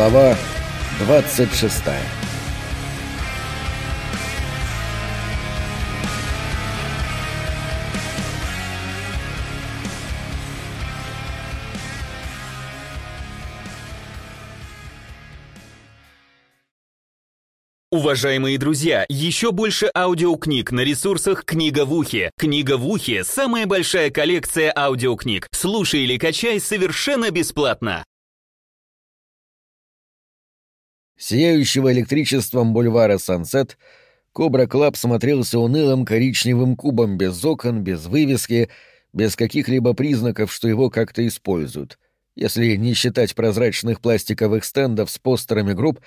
Глава 26 Уважаемые друзья, еще больше аудиокниг на ресурсах «Книга в ухе». «Книга в ухе» — самая большая коллекция аудиокниг. Слушай или качай совершенно бесплатно. Сияющего электричеством бульвара Сансет Кобра Клаб смотрелся унылым коричневым кубом без окон, без вывески, без каких-либо признаков, что его как-то используют. Если не считать прозрачных пластиковых стендов с постерами групп,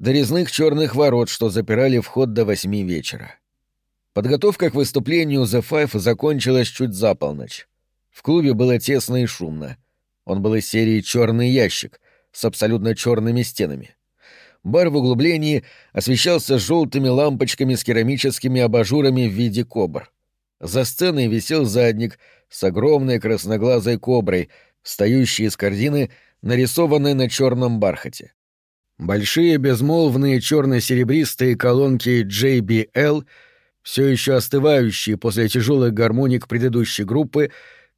да резных черных ворот, что запирали вход до восьми вечера. Подготовка к выступлению The Five закончилась чуть за полночь. В клубе было тесно и шумно. Он был из серии «Черный ящик» с абсолютно черными стенами. Бар в углублении освещался желтыми лампочками с керамическими абажурами в виде кобр. За сценой висел задник с огромной красноглазой коброй, встающей из корзины, нарисованной на черном бархате. Большие безмолвные черно-серебристые колонки JBL, все еще остывающие после тяжелых гармоник предыдущей группы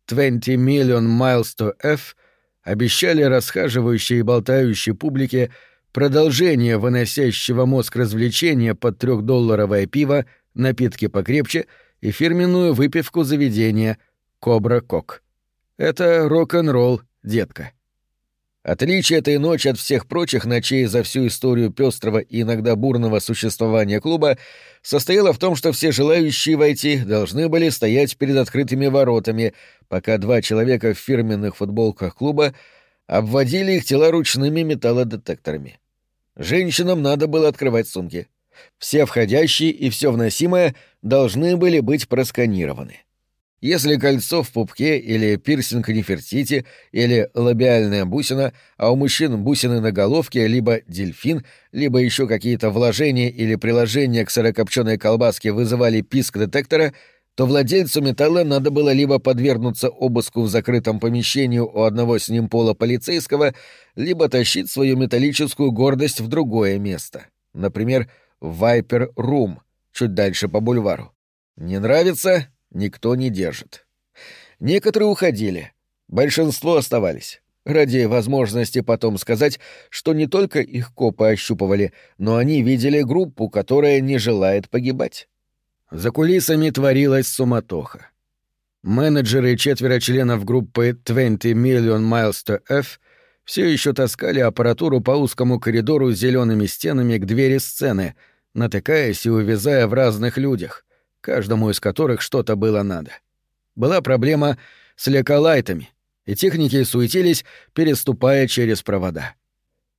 20 Million Miles to F, обещали расхаживающей и болтающей публике продолжение выносящего мозг развлечения под трехдолларовое пиво, напитки покрепче и фирменную выпивку заведения «Кобра Кок». Это рок-н-ролл, детка. Отличие этой ночи от всех прочих ночей за всю историю пестрого и иногда бурного существования клуба состояло в том, что все желающие войти должны были стоять перед открытыми воротами, пока два человека в фирменных футболках клуба обводили их тела ручными металлодетекторами. Женщинам надо было открывать сумки. Все входящие и все вносимое должны были быть просканированы. Если кольцо в пупке или пирсинг Нефертити или лабиальная бусина, а у мужчин бусины на головке, либо дельфин, либо еще какие-то вложения или приложения к сырокопченой колбаске вызывали писк детектора, то владельцу металла надо было либо подвергнуться обыску в закрытом помещении у одного с ним пола полицейского, либо тащить свою металлическую гордость в другое место. Например, в Вайпер Рум, чуть дальше по бульвару. Не нравится никто не держит. Некоторые уходили, большинство оставались. Ради возможности потом сказать, что не только их копы ощупывали, но они видели группу, которая не желает погибать. За кулисами творилась суматоха. Менеджеры и четверо членов группы 20 Million Miles to F все еще таскали аппаратуру по узкому коридору с зелеными стенами к двери сцены, натыкаясь и увязая в разных людях, каждому из которых что-то было надо. Была проблема с леколайтами, и техники суетились, переступая через провода.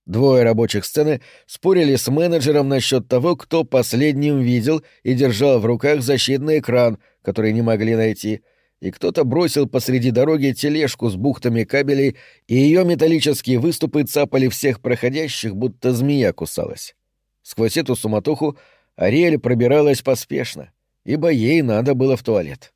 Двое рабочих сцены спорили с менеджером насчет того, кто последним видел и держал в руках защитный экран, который не могли найти, и кто-то бросил посреди дороги тележку с бухтами кабелей, и ее металлические выступы цапали всех проходящих, будто змея кусалась. Сквозь эту суматоху Ариэль пробиралась поспешно — ибо ей надо было в туалет.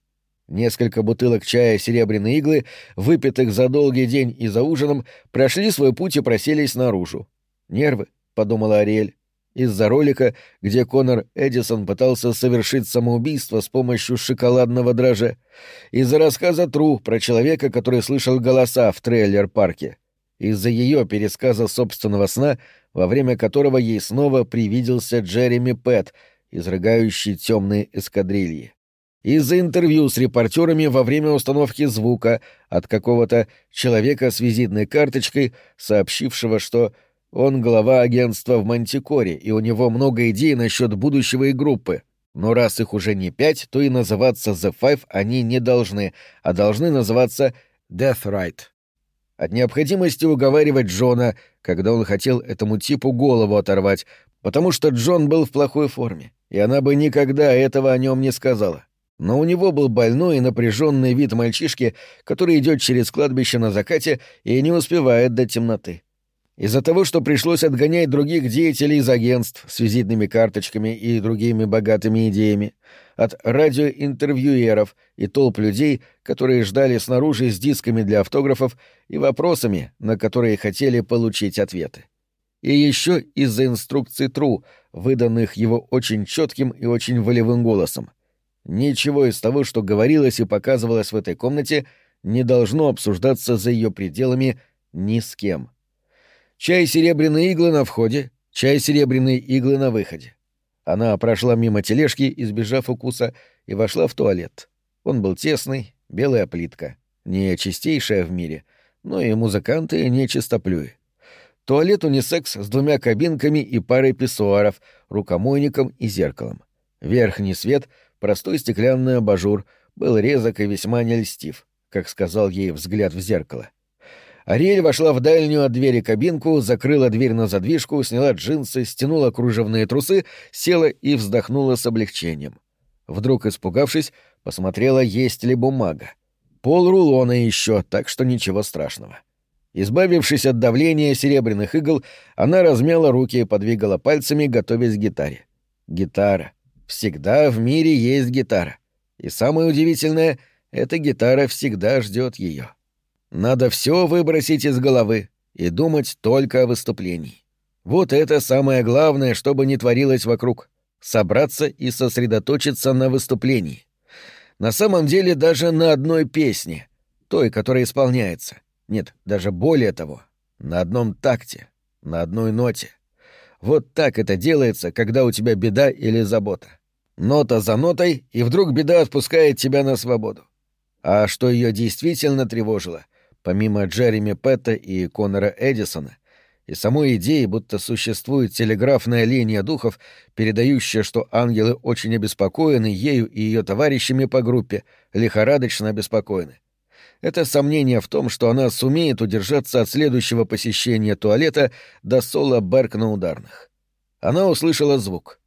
Несколько бутылок чая «Серебряные иглы», выпитых за долгий день и за ужином, прошли свой путь и проселись наружу. «Нервы», — подумала Ариэль, из-за ролика, где Конор Эдисон пытался совершить самоубийство с помощью шоколадного дрожжа, из-за рассказа Тру про человека, который слышал голоса в трейлер-парке, из-за ее пересказа собственного сна, во время которого ей снова привиделся Джереми Пэт — изрыгающий темные эскадрильи. Из-за интервью с репортерами во время установки звука от какого-то человека с визитной карточкой, сообщившего, что он глава агентства в Мантикоре, и у него много идей насчет будущего и группы. Но раз их уже не пять, то и называться The Five они не должны, а должны называться Death Right. От необходимости уговаривать Джона, когда он хотел этому типу голову оторвать, потому что Джон был в плохой форме и она бы никогда этого о нем не сказала. Но у него был больной и напряженный вид мальчишки, который идет через кладбище на закате и не успевает до темноты. Из-за того, что пришлось отгонять других деятелей из агентств с визитными карточками и другими богатыми идеями, от радиоинтервьюеров и толп людей, которые ждали снаружи с дисками для автографов и вопросами, на которые хотели получить ответы. и еще из-за инструкций Тру, выданных его очень четким и очень волевым голосом. Ничего из того, что говорилось и показывалось в этой комнате, не должно обсуждаться за ее пределами ни с кем. Чай серебряные иглы на входе, чай серебряные иглы на выходе. Она прошла мимо тележки, избежав укуса, и вошла в туалет. Он был тесный, белая плитка, не чистейшая в мире, но и музыканты не чистоплюи. Туалет унисекс с двумя кабинками и парой писсуаров, рукомойником и зеркалом. Верхний свет, простой стеклянный абажур, был резок и весьма нельстив, как сказал ей взгляд в зеркало. Ариэль вошла в дальнюю от двери кабинку, закрыла дверь на задвижку, сняла джинсы, стянула кружевные трусы, села и вздохнула с облегчением. Вдруг, испугавшись, посмотрела, есть ли бумага. Пол рулона еще, так что ничего страшного. Избавившись от давления серебряных игл, она размяла руки и подвигала пальцами, готовясь к гитаре. Гитара. Всегда в мире есть гитара. И самое удивительное — эта гитара всегда ждет ее. Надо все выбросить из головы и думать только о выступлении. Вот это самое главное, чтобы не творилось вокруг. Собраться и сосредоточиться на выступлении. На самом деле даже на одной песне, той, которая исполняется. Нет, даже более того, на одном такте, на одной ноте. Вот так это делается, когда у тебя беда или забота. Нота за нотой, и вдруг беда отпускает тебя на свободу. А что ее действительно тревожило — помимо Джереми Петта и Конора Эдисона, и самой идеи, будто существует телеграфная линия духов, передающая, что ангелы очень обеспокоены ею и ее товарищами по группе, лихорадочно обеспокоены. Это сомнение в том, что она сумеет удержаться от следующего посещения туалета до соло Берк на ударных. Она услышала звук.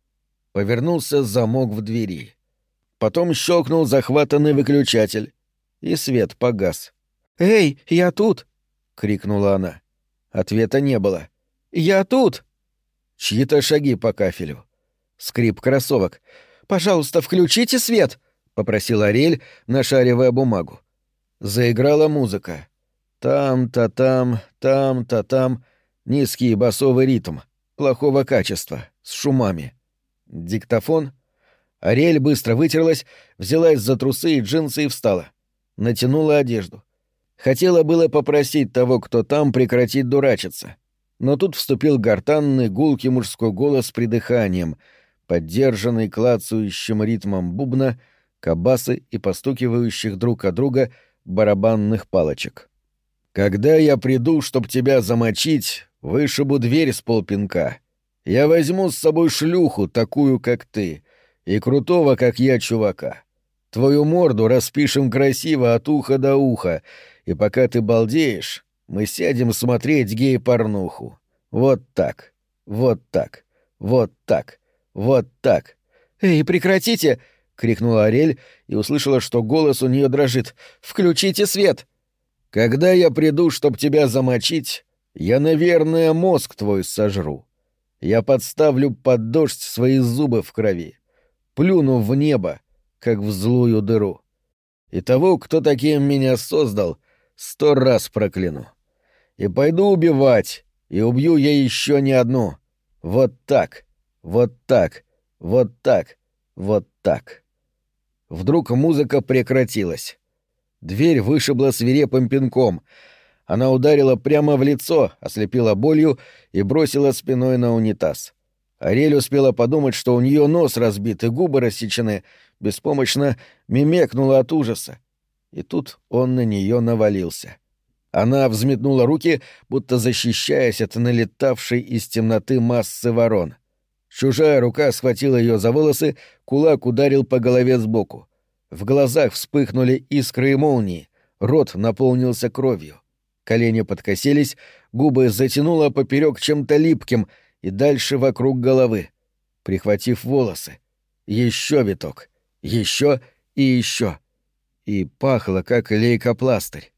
Повернулся замок в двери. Потом щелкнул захватанный выключатель, и свет погас. «Эй, я тут!» — крикнула она. Ответа не было. «Я тут!» Чьи-то шаги по кафелю. Скрип кроссовок. «Пожалуйста, включите свет!» — попросил Ариэль, нашаривая бумагу. Заиграла музыка. Там-та-там, там-та-там. Низкий басовый ритм. Плохого качества. С шумами. Диктофон. Ариэль быстро вытерлась, взялась за трусы и джинсы и встала. Натянула одежду. Хотела было попросить того, кто там, прекратить дурачиться. Но тут вступил гортанный, гулкий мужской голос с придыханием, поддержанный клацающим ритмом бубна, кабасы и постукивающих друг от друга барабанных палочек. «Когда я приду, чтоб тебя замочить, вышибу дверь с полпинка. Я возьму с собой шлюху, такую, как ты, и крутого, как я, чувака. Твою морду распишем красиво от уха до уха, и пока ты балдеешь, мы сядем смотреть гей-порнуху. Вот так, вот так, вот так, вот так. «Эй, прекратите!» — крикнула Арель и услышала, что голос у нее дрожит. «Включите свет!» «Когда я приду, чтоб тебя замочить, я, наверное, мозг твой сожру. Я подставлю под дождь свои зубы в крови, плюну в небо, как в злую дыру. И того, кто таким меня создал, сто раз прокляну. И пойду убивать, и убью я еще не одну. Вот так, вот так, вот так, вот так. Вдруг музыка прекратилась. Дверь вышибла свирепым пинком. Она ударила прямо в лицо, ослепила болью и бросила спиной на унитаз. Ариэль успела подумать, что у нее нос разбит и губы рассечены, беспомощно мимекнула от ужаса и тут он на нее навалился. Она взметнула руки, будто защищаясь от налетавшей из темноты массы ворон. Чужая рука схватила ее за волосы, кулак ударил по голове сбоку. В глазах вспыхнули искры и молнии, рот наполнился кровью. Колени подкосились, губы затянуло поперек чем-то липким и дальше вокруг головы, прихватив волосы. Еще виток, еще и еще и пахло, как лейкопластырь.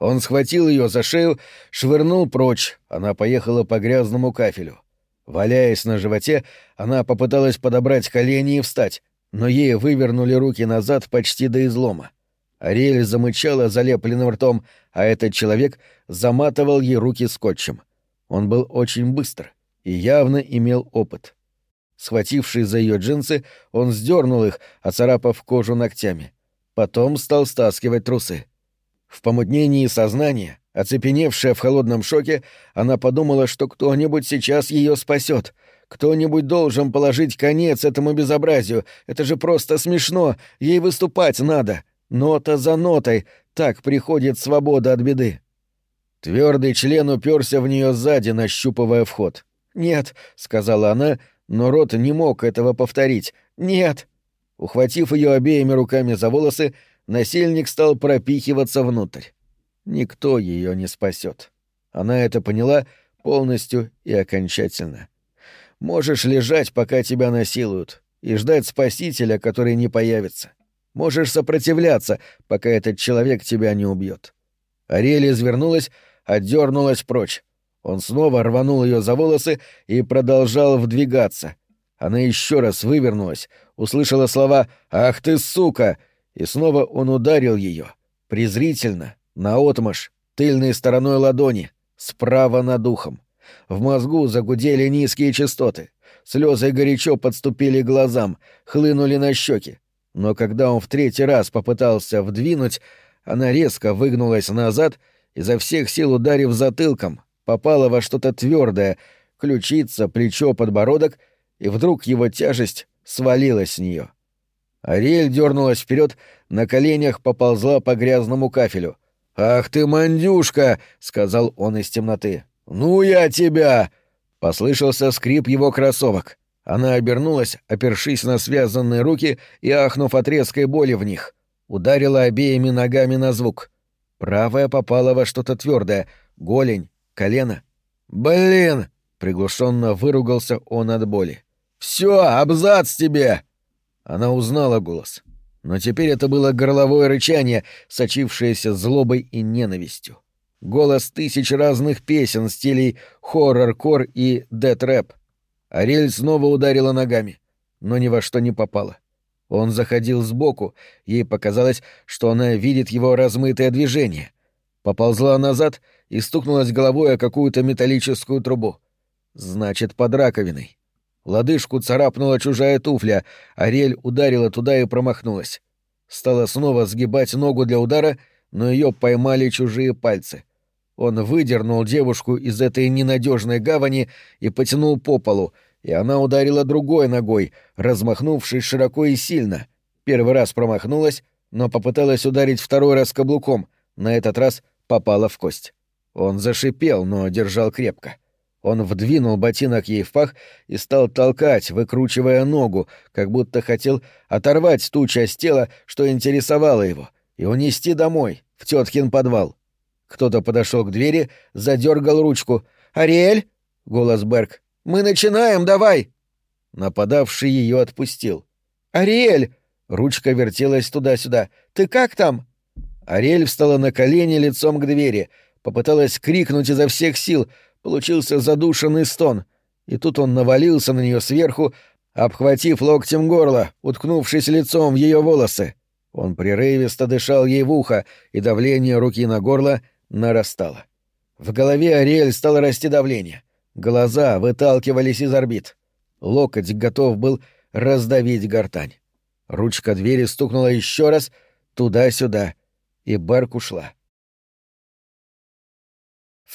Он схватил ее за шею, швырнул прочь, она поехала по грязному кафелю. Валяясь на животе, она попыталась подобрать колени и встать, но ей вывернули руки назад почти до излома. Ариэль замычала залепленным ртом, а этот человек заматывал ей руки скотчем. Он был очень быстр и явно имел опыт. Схватившись за ее джинсы, он сдернул их, оцарапав кожу ногтями. Потом стал стаскивать трусы. В помутнении сознания, оцепеневшая в холодном шоке, она подумала, что кто-нибудь сейчас ее спасет. Кто-нибудь должен положить конец этому безобразию. Это же просто смешно. Ей выступать надо. Нота за нотой. Так приходит свобода от беды. Твердый член уперся в нее сзади, нащупывая вход. «Нет», — сказала она, но рот не мог этого повторить. «Нет». Ухватив ее обеими руками за волосы, насильник стал пропихиваться внутрь. Никто ее не спасет. Она это поняла полностью и окончательно. Можешь лежать, пока тебя насилуют, и ждать спасителя, который не появится. Можешь сопротивляться, пока этот человек тебя не убьет. Ариэль извернулась, отдернулась прочь. Он снова рванул ее за волосы и продолжал вдвигаться. Она еще раз вывернулась, услышала слова «Ах ты, сука!» и снова он ударил ее, презрительно, наотмашь, тыльной стороной ладони, справа над ухом. В мозгу загудели низкие частоты. Слезы горячо подступили к глазам, хлынули на щеки. Но когда он в третий раз попытался вдвинуть, она резко выгнулась назад, изо всех сил ударив затылком, попала во что-то твердое, ключица, плечо, подбородок, и вдруг его тяжесть свалилась с нее. Ариэль дернулась вперед, на коленях поползла по грязному кафелю. «Ах ты, мандюшка!» — сказал он из темноты. «Ну я тебя!» — послышался скрип его кроссовок. Она обернулась, опершись на связанные руки и ахнув от резкой боли в них. Ударила обеими ногами на звук. Правая попала во что-то твердое, голень, колено. «Блин!» — приглушенно выругался он от боли. «Все, абзац тебе!» Она узнала голос. Но теперь это было горловое рычание, сочившееся злобой и ненавистью. Голос тысяч разных песен стилей хоррор-кор и дэт-рэп. Ариэль снова ударила ногами, но ни во что не попала. Он заходил сбоку, ей показалось, что она видит его размытое движение. Поползла назад и стукнулась головой о какую-то металлическую трубу. Значит, под раковиной. Лодыжку царапнула чужая туфля, Ариэль ударила туда и промахнулась. Стала снова сгибать ногу для удара, но ее поймали чужие пальцы. Он выдернул девушку из этой ненадежной гавани и потянул по полу, и она ударила другой ногой, размахнувшись широко и сильно. Первый раз промахнулась, но попыталась ударить второй раз каблуком, на этот раз попала в кость. Он зашипел, но держал крепко. — он вдвинул ботинок ей в пах и стал толкать, выкручивая ногу, как будто хотел оторвать ту часть тела, что интересовало его, и унести домой, в теткин подвал. Кто-то подошел к двери, задергал ручку. «Ариэль?» — голос Берг. «Мы начинаем, давай!» Нападавший ее отпустил. «Ариэль!» — ручка вертелась туда-сюда. «Ты как там?» Ариэль встала на колени лицом к двери, попыталась крикнуть изо всех сил — Получился задушенный стон, и тут он навалился на нее сверху, обхватив локтем горло, уткнувшись лицом в ее волосы. Он прерывисто дышал ей в ухо, и давление руки на горло нарастало. В голове Ариэль стало расти давление. Глаза выталкивались из орбит. Локоть готов был раздавить гортань. Ручка двери стукнула еще раз, туда-сюда, и Берк ушла.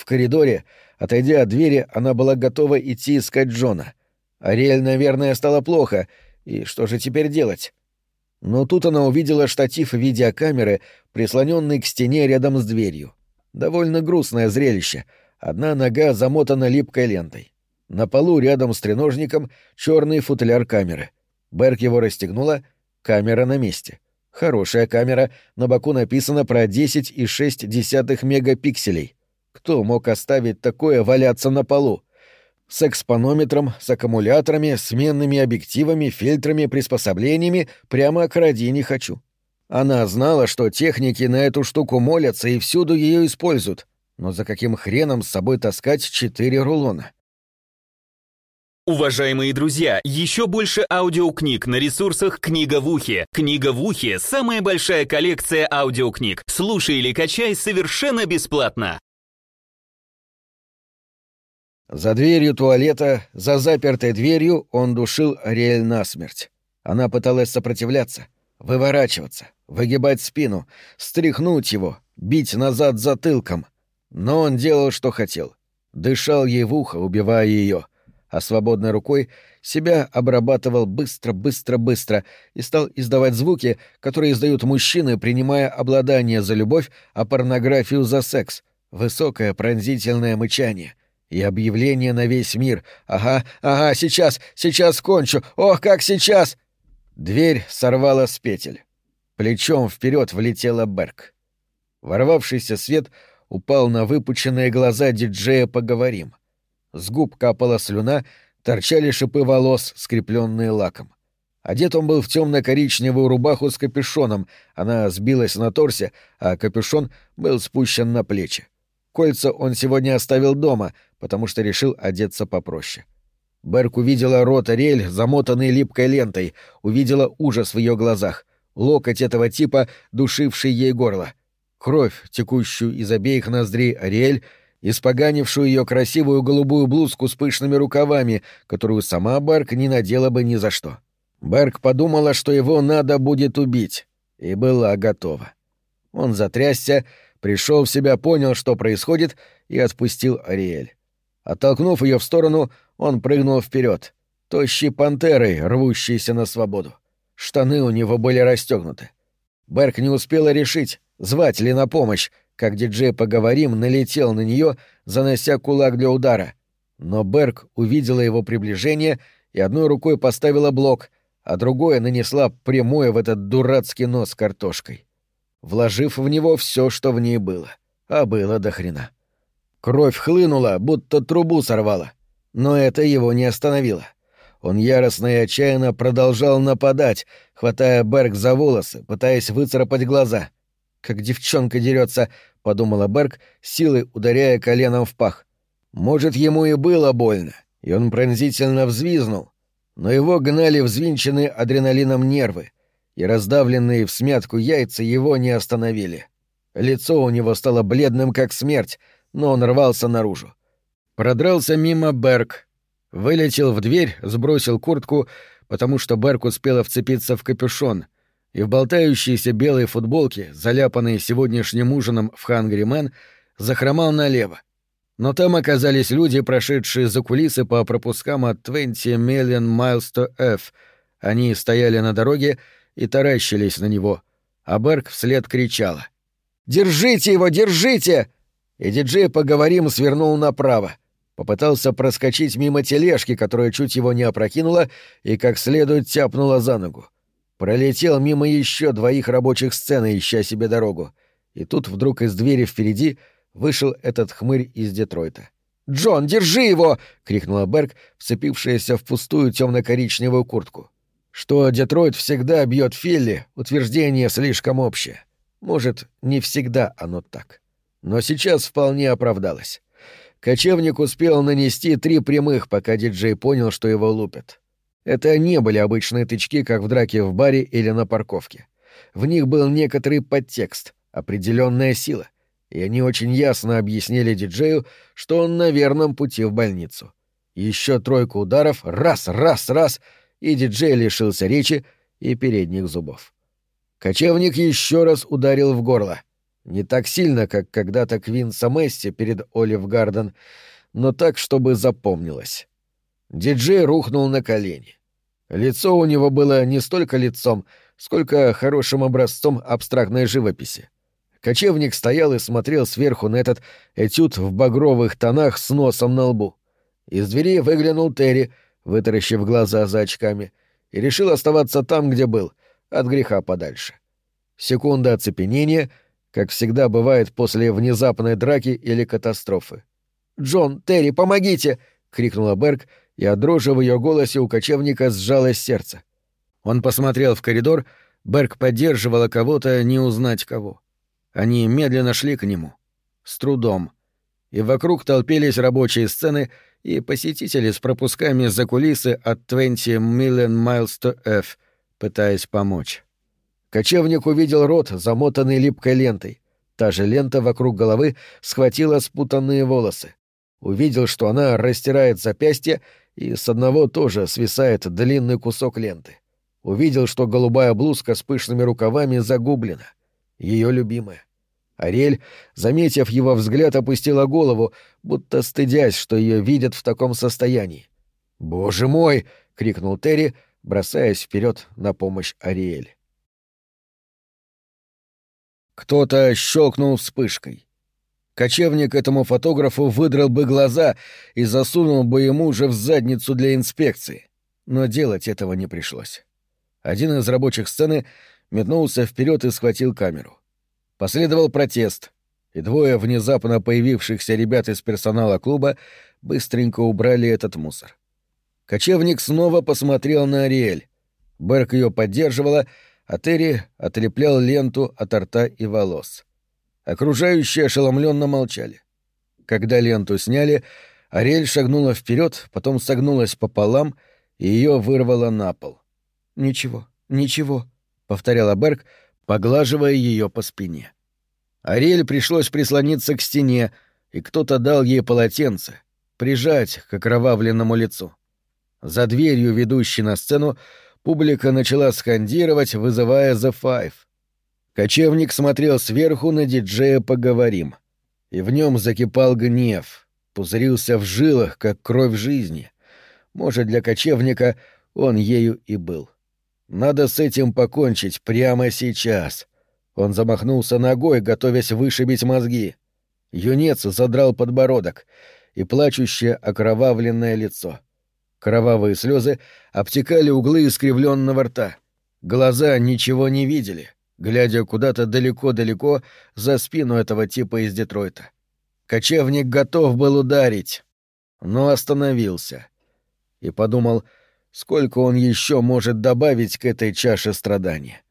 В коридоре Отойдя от двери, она была готова идти искать Джона. Ариэль, наверное, стало плохо, и что же теперь делать? Но тут она увидела штатив видеокамеры, прислоненный к стене рядом с дверью. Довольно грустное зрелище. Одна нога замотана липкой лентой. На полу рядом с треножником черный футляр камеры. Берг его расстегнула, камера на месте. Хорошая камера, на боку написано про 10,6 мегапикселей. Кто мог оставить такое валяться на полу? С экспонометром, с аккумуляторами, сменными объективами, фильтрами, приспособлениями прямо к ради не хочу. Она знала, что техники на эту штуку молятся и всюду ее используют. Но за каким хреном с собой таскать четыре рулона? Уважаемые друзья, еще больше аудиокниг на ресурсах «Книга в ухе». «Книга в ухе» — самая большая коллекция аудиокниг. Слушай или качай совершенно бесплатно. За дверью туалета, за запертой дверью он душил Ариэль насмерть. Она пыталась сопротивляться, выворачиваться, выгибать спину, стряхнуть его, бить назад затылком. Но он делал, что хотел. Дышал ей в ухо, убивая ее, а свободной рукой себя обрабатывал быстро, быстро, быстро и стал издавать звуки, которые издают мужчины, принимая обладание за любовь, а порнографию за секс. Высокое пронзительное мычание — и объявление на весь мир. «Ага, ага, сейчас, сейчас кончу! Ох, как сейчас!» Дверь сорвала с петель. Плечом вперед влетела Берг. Ворвавшийся свет упал на выпученные глаза диджея «Поговорим». С губ капала слюна, торчали шипы волос, скрепленные лаком. Одет он был в темно-коричневую рубаху с капюшоном, она сбилась на торсе, а капюшон был спущен на плечи. Кольца он сегодня оставил дома, потому что решил одеться попроще. Берк увидела рот Ариэль, замотанный липкой лентой, увидела ужас в ее глазах, локоть этого типа, душивший ей горло. Кровь, текущую из обеих ноздрей Ариэль, испоганившую ее красивую голубую блузку с пышными рукавами, которую сама Берк не надела бы ни за что. Берк подумала, что его надо будет убить, и была готова. Он затрясся, пришел в себя, понял, что происходит, и отпустил Ариэль. Оттолкнув ее в сторону, он прыгнул вперед, тощей пантерой, рвущейся на свободу. Штаны у него были расстегнуты. Берк не успела решить, звать ли на помощь, как диджей «Поговорим» налетел на нее, занося кулак для удара. Но Берк увидела его приближение и одной рукой поставила блок, а другой нанесла прямое в этот дурацкий нос картошкой, вложив в него все, что в ней было. А было до хрена. Кровь хлынула, будто трубу сорвала. Но это его не остановило. Он яростно и отчаянно продолжал нападать, хватая Берг за волосы, пытаясь выцарапать глаза. «Как девчонка дерется», — подумала Берг, силой ударяя коленом в пах. Может, ему и было больно, и он пронзительно взвизнул, но его гнали взвинченные адреналином нервы, и раздавленные в смятку яйца его не остановили. Лицо у него стало бледным, как смерть, но он рвался наружу. Продрался мимо Берг, вылетел в дверь, сбросил куртку, потому что Берг успела вцепиться в капюшон, и в болтающейся белой футболке, заляпанной сегодняшним ужином в Хангри Мэн, захромал налево. Но там оказались люди, прошедшие за кулисы по пропускам от 20 Million Miles to F. Они стояли на дороге и таращились на него, а Берг вслед кричала. «Держите его, держите!» И диджей «Поговорим» свернул направо. Попытался проскочить мимо тележки, которая чуть его не опрокинула и как следует тяпнула за ногу. Пролетел мимо еще двоих рабочих сцен, ища себе дорогу. И тут вдруг из двери впереди вышел этот хмырь из Детройта. «Джон, держи его!» — крикнула Берг, вцепившаяся в пустую темно-коричневую куртку. Что Детройт всегда бьет Филли, утверждение слишком общее. Может, не всегда оно так но сейчас вполне оправдалась. Кочевник успел нанести три прямых, пока диджей понял, что его лупят. Это не были обычные тычки, как в драке в баре или на парковке. В них был некоторый подтекст, определенная сила, и они очень ясно объяснили диджею, что он на верном пути в больницу. Еще тройку ударов, раз, раз, раз, и диджей лишился речи и передних зубов. Кочевник еще раз ударил в горло — не так сильно, как когда-то Квинса Месси перед Олив Гарден, но так, чтобы запомнилось. Диджей рухнул на колени. Лицо у него было не столько лицом, сколько хорошим образцом абстрактной живописи. Кочевник стоял и смотрел сверху на этот этюд в багровых тонах с носом на лбу. Из двери выглянул Терри, вытаращив глаза за очками, и решил оставаться там, где был, от греха подальше. Секунда оцепенения — как всегда бывает после внезапной драки или катастрофы. «Джон, Терри, помогите!» — крикнула Берг, и от дрожи в ее голосе у кочевника сжалось сердце. Он посмотрел в коридор, Берг поддерживала кого-то, не узнать кого. Они медленно шли к нему. С трудом. И вокруг толпились рабочие сцены и посетители с пропусками за кулисы от 20 Million Miles to F, пытаясь помочь. Кочевник увидел рот, замотанный липкой лентой. Та же лента вокруг головы схватила спутанные волосы. Увидел, что она растирает запястье, и с одного тоже свисает длинный кусок ленты. Увидел, что голубая блузка с пышными рукавами загублена. Ее любимая. Ариэль, заметив его взгляд, опустила голову, будто стыдясь, что ее видят в таком состоянии. «Боже мой!» — крикнул Терри, бросаясь вперед на помощь Ариэль. Кто-то щелкнул вспышкой. Кочевник этому фотографу выдрал бы глаза и засунул бы ему же в задницу для инспекции. Но делать этого не пришлось. Один из рабочих сцены метнулся вперед и схватил камеру. Последовал протест, и двое внезапно появившихся ребят из персонала клуба быстренько убрали этот мусор. Кочевник снова посмотрел на Ариэль. Берк ее поддерживала, а Терри отлеплял ленту от рта и волос. Окружающие ошеломленно молчали. Когда ленту сняли, Ариэль шагнула вперед, потом согнулась пополам, и ее вырвало на пол. «Ничего, ничего», — повторяла Берг, поглаживая ее по спине. Ариэль пришлось прислониться к стене, и кто-то дал ей полотенце, прижать к окровавленному лицу. За дверью, ведущей на сцену, публика начала скандировать, вызывая The Five. Кочевник смотрел сверху на диджея «Поговорим». И в нем закипал гнев, пузырился в жилах, как кровь жизни. Может, для кочевника он ею и был. Надо с этим покончить прямо сейчас. Он замахнулся ногой, готовясь вышибить мозги. Юнец задрал подбородок и плачущее окровавленное лицо. Кровавые слезы обтекали углы искривленного рта. Глаза ничего не видели, глядя куда-то далеко-далеко за спину этого типа из Детройта. Кочевник готов был ударить, но остановился. И подумал — Сколько он еще может добавить к этой чаше страдания?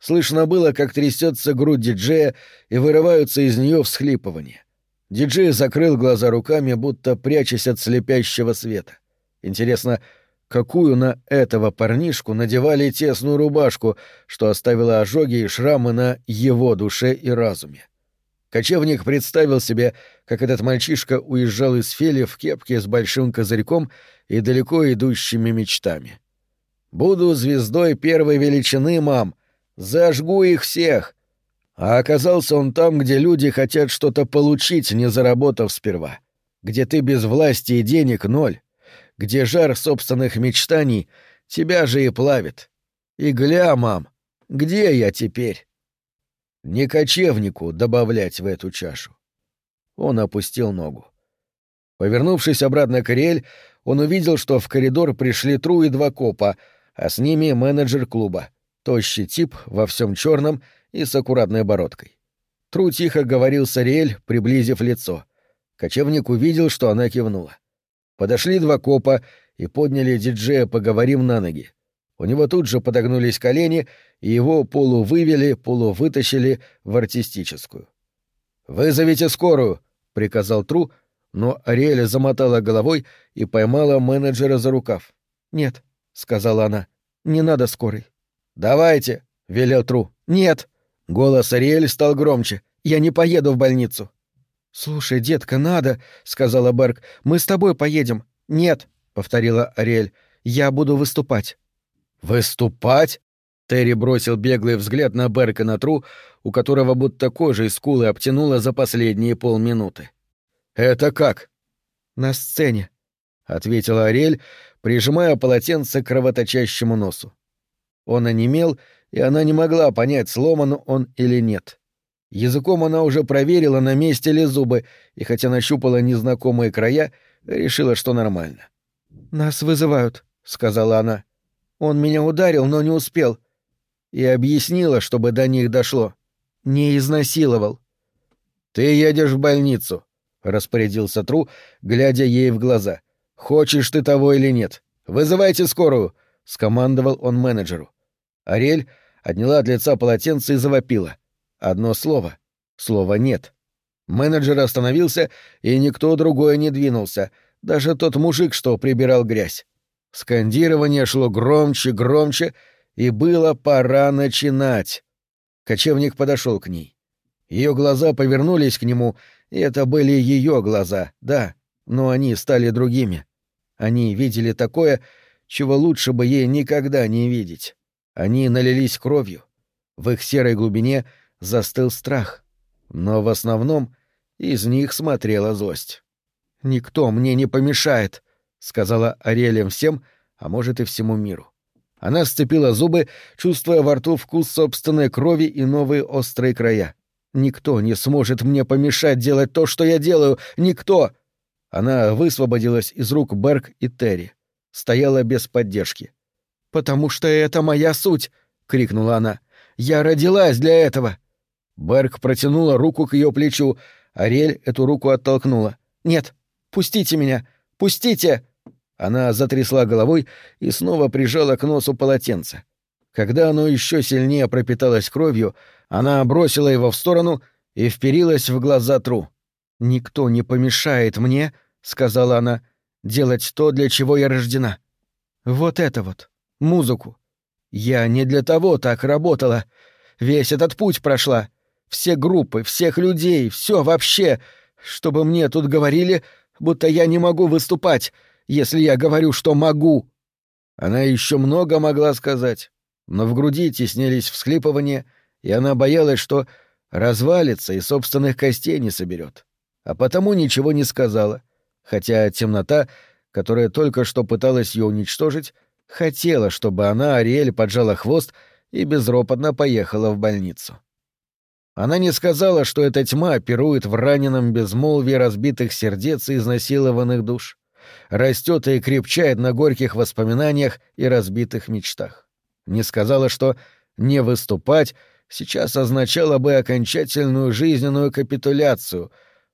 Слышно было, как трясется грудь диджея и вырываются из нее всхлипывания. Диджей закрыл глаза руками, будто прячась от слепящего света. Интересно, какую на этого парнишку надевали тесную рубашку, что оставила ожоги и шрамы на его душе и разуме? Кочевник представил себе, как этот мальчишка уезжал из Фели в кепке с большим козырьком и далеко идущими мечтами. «Буду звездой первой величины, мам! Зажгу их всех!» А оказался он там, где люди хотят что-то получить, не заработав сперва. Где ты без власти и денег ноль. Где жар собственных мечтаний тебя же и плавит. И гля, мам, где я теперь? Не кочевнику добавлять в эту чашу. Он опустил ногу. Повернувшись обратно к Ариэль, он увидел, что в коридор пришли Тру и два копа, а с ними менеджер клуба, тощий тип во всем черном и с аккуратной бородкой. Тру тихо говорил с Ариэль, приблизив лицо. Кочевник увидел, что она кивнула. Подошли два копа и подняли диджея «Поговорим» на ноги. У него тут же подогнулись колени, и его полувывели, полувытащили в артистическую. «Вызовите скорую!» — приказал Тру, но Ариэля замотала головой и поймала менеджера за рукав. «Нет», — сказала она, — «не надо скорой». «Давайте», — велел Тру. «Нет». Голос Ариэль стал громче. «Я не поеду в больницу». «Слушай, детка, надо», — сказала Берг. «Мы с тобой поедем». «Нет», — повторила Ариэль. «Я буду выступать». «Выступать?» Терри бросил беглый взгляд на Берка на Тру, у которого будто кожа и скулы обтянула за последние полминуты. «Это как?» «На сцене», — ответила Ариэль, прижимая полотенце к кровоточащему носу. Он онемел, и она не могла понять, сломан он или нет. Языком она уже проверила, на месте ли зубы, и хотя нащупала незнакомые края, решила, что нормально. «Нас вызывают», — сказала она. Он меня ударил, но не успел. И объяснила, чтобы до них дошло. Не изнасиловал. «Ты едешь в больницу», — распорядился Тру, глядя ей в глаза. «Хочешь ты того или нет? Вызывайте скорую», — скомандовал он менеджеру. Ариэль отняла от лица полотенце и завопила. Одно слово. Слова «нет». Менеджер остановился, и никто другой не двинулся, даже тот мужик, что прибирал грязь. Скандирование шло громче, громче, и было пора начинать. Кочевник подошел к ней. Ее глаза повернулись к нему, и это были ее глаза, да, но они стали другими. Они видели такое, чего лучше бы ей никогда не видеть. Они налились кровью. В их серой глубине застыл страх. Но в основном из них смотрела злость. «Никто мне не помешает», — сказала Ариэлем всем, а может и всему миру. Она сцепила зубы, чувствуя во рту вкус собственной крови и новые острые края. «Никто не сможет мне помешать делать то, что я делаю! Никто!» Она высвободилась из рук Берг и Терри. Стояла без поддержки. «Потому что это моя суть!» — крикнула она. «Я родилась для этого!» Берг протянула руку к ее плечу, Ариэль эту руку оттолкнула. «Нет, пустите меня! Пустите!» Она затрясла головой и снова прижала к носу полотенце. Когда оно еще сильнее пропиталось кровью, она бросила его в сторону и вперилась в глаза Тру. «Никто не помешает мне», — сказала она, — «делать то, для чего я рождена. Вот это вот, музыку. Я не для того так работала. Весь этот путь прошла. Все группы, всех людей, все вообще, чтобы мне тут говорили, будто я не могу выступать, если я говорю, что могу». Она еще много могла сказать, но в груди теснились всхлипывания, и она боялась, что развалится и собственных костей не соберет. А потому ничего не сказала, хотя темнота, которая только что пыталась ее уничтожить, хотела, чтобы она, Ариэль, поджала хвост и безропотно поехала в больницу. Она не сказала, что эта тьма пирует в раненом безмолвии разбитых сердец и изнасилованных душ растет и крепчает на горьких воспоминаниях и разбитых мечтах. Не сказала, что «не выступать» сейчас означало бы окончательную жизненную капитуляцию,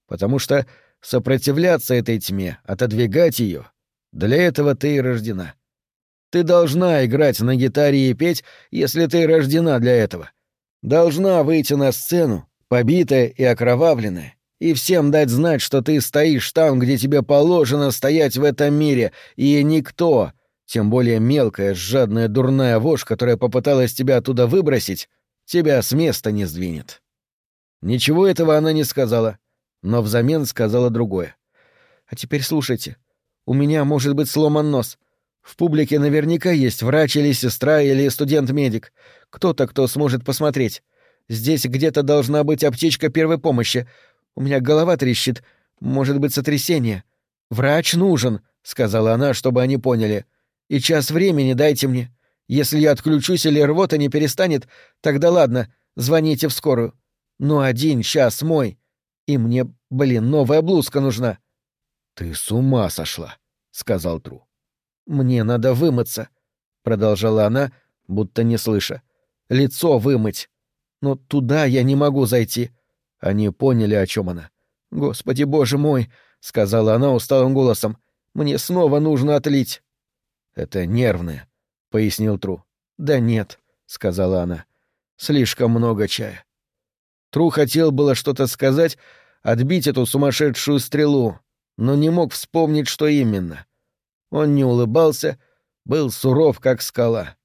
потому что сопротивляться этой тьме, отодвигать ее, для этого ты и рождена. Ты должна играть на гитаре и петь, если ты рождена для этого. Должна выйти на сцену, побитая и окровавленная, и всем дать знать, что ты стоишь там, где тебе положено стоять в этом мире, и никто, тем более мелкая, жадная, дурная вошь, которая попыталась тебя оттуда выбросить, тебя с места не сдвинет. Ничего этого она не сказала, но взамен сказала другое. А теперь слушайте. У меня может быть сломан нос. В публике наверняка есть врач или сестра или студент-медик. Кто-то, кто сможет посмотреть. Здесь где-то должна быть аптечка первой помощи. У меня голова трещит. Может быть, сотрясение. Врач нужен, сказала она, чтобы они поняли. И час времени дайте мне. Если я отключусь или рвота не перестанет, тогда ладно, звоните в скорую. Но один час мой. И мне, блин, новая блузка нужна. Ты с ума сошла, сказал Тру. Мне надо вымыться, продолжала она, будто не слыша. Лицо вымыть. Но туда я не могу зайти. Они поняли, о чем она. «Господи, боже мой!» — сказала она усталым голосом. «Мне снова нужно отлить». «Это нервное», — пояснил Тру. «Да нет», — сказала она. «Слишком много чая». Тру хотел было что-то сказать, отбить эту сумасшедшую стрелу, но не мог вспомнить, что именно. Он не улыбался, был суров, как скала.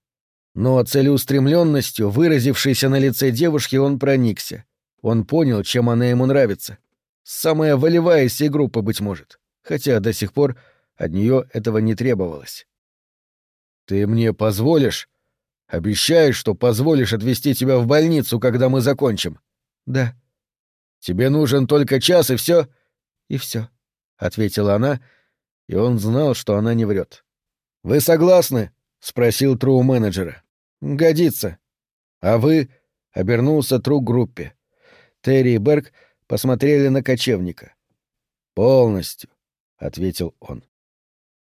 Но целеустремленностью, выразившейся на лице девушки, он проникся. Он понял, чем она ему нравится. Самая волевая из всей группы, быть может. Хотя до сих пор от нее этого не требовалось. «Ты мне позволишь? Обещаешь, что позволишь отвезти тебя в больницу, когда мы закончим?» «Да». «Тебе нужен только час, и все?» «И все», — ответила она, и он знал, что она не врет. «Вы согласны?» — спросил Тру менеджера. «Годится». «А вы?» — обернулся Тру группе. Терри и Берг посмотрели на кочевника. «Полностью», — ответил он.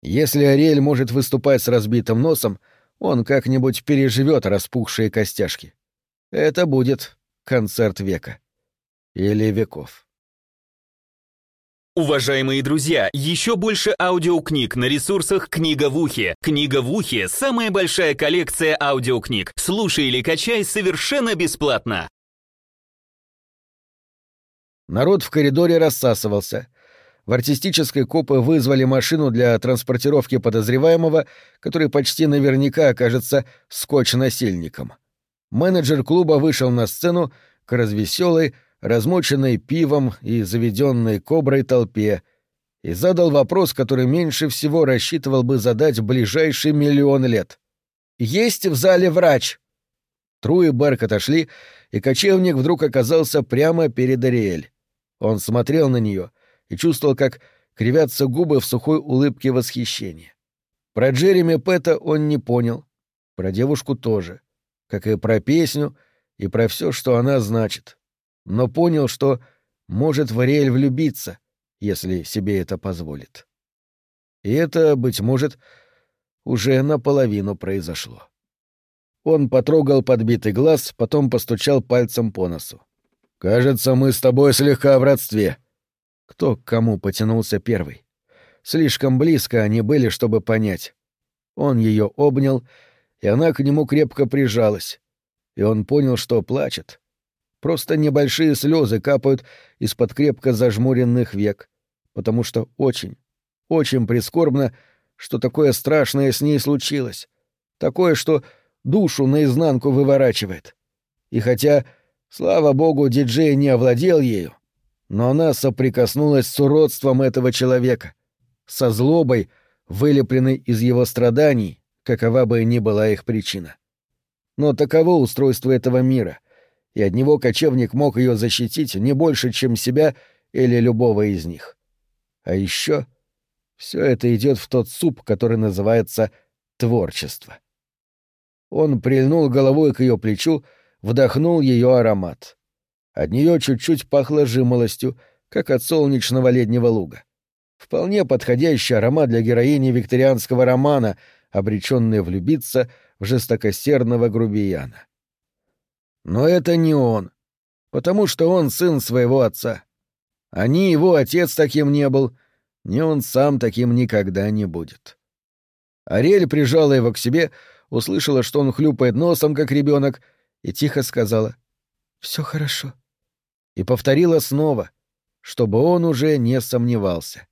«Если Ариэль может выступать с разбитым носом, он как-нибудь переживет распухшие костяшки. Это будет концерт века. Или веков». Уважаемые друзья, еще больше аудиокниг на ресурсах «Книга в ухе». «Книга в ухе» — самая большая коллекция аудиокниг. Слушай или качай совершенно бесплатно. Народ в коридоре рассасывался. В артистической копы вызвали машину для транспортировки подозреваемого, который почти наверняка окажется скотч-насильником. Менеджер клуба вышел на сцену к развеселой, размоченной пивом и заведенной коброй толпе и задал вопрос, который меньше всего рассчитывал бы задать в ближайший миллион лет. «Есть в зале врач?» Тру и Берк отошли, и кочевник вдруг оказался прямо перед Ариэль. Он смотрел на нее и чувствовал, как кривятся губы в сухой улыбке восхищения. Про Джереми Пэта он не понял, про девушку тоже, как и про песню и про все, что она значит. Но понял, что может в Ариэль влюбиться, если себе это позволит. И это, быть может, уже наполовину произошло. Он потрогал подбитый глаз, потом постучал пальцем по носу. «Кажется, мы с тобой слегка в родстве». Кто к кому потянулся первый? Слишком близко они были, чтобы понять. Он ее обнял, и она к нему крепко прижалась. И он понял, что плачет. Просто небольшие слезы капают из-под крепко зажмуренных век, потому что очень, очень прискорбно, что такое страшное с ней случилось. Такое, что душу наизнанку выворачивает. И хотя, слава богу, диджей не овладел ею, но она соприкоснулась с уродством этого человека, со злобой, вылепленной из его страданий, какова бы ни была их причина. Но таково устройство этого мира, и от него кочевник мог ее защитить не больше, чем себя или любого из них. А еще все это идет в тот суп, который называется творчество. Он прильнул головой к ее плечу, вдохнул ее аромат. От нее чуть-чуть пахло жимолостью, как от солнечного летнего луга. Вполне подходящий аромат для героини викторианского романа, обреченной влюбиться в жестокосердного грубияна. Но это не он, потому что он сын своего отца. А ни его отец таким не был, ни он сам таким никогда не будет. Ариэль прижала его к себе, услышала, что он хлюпает носом, как ребенок, и тихо сказала «Все хорошо». И повторила снова, чтобы он уже не сомневался.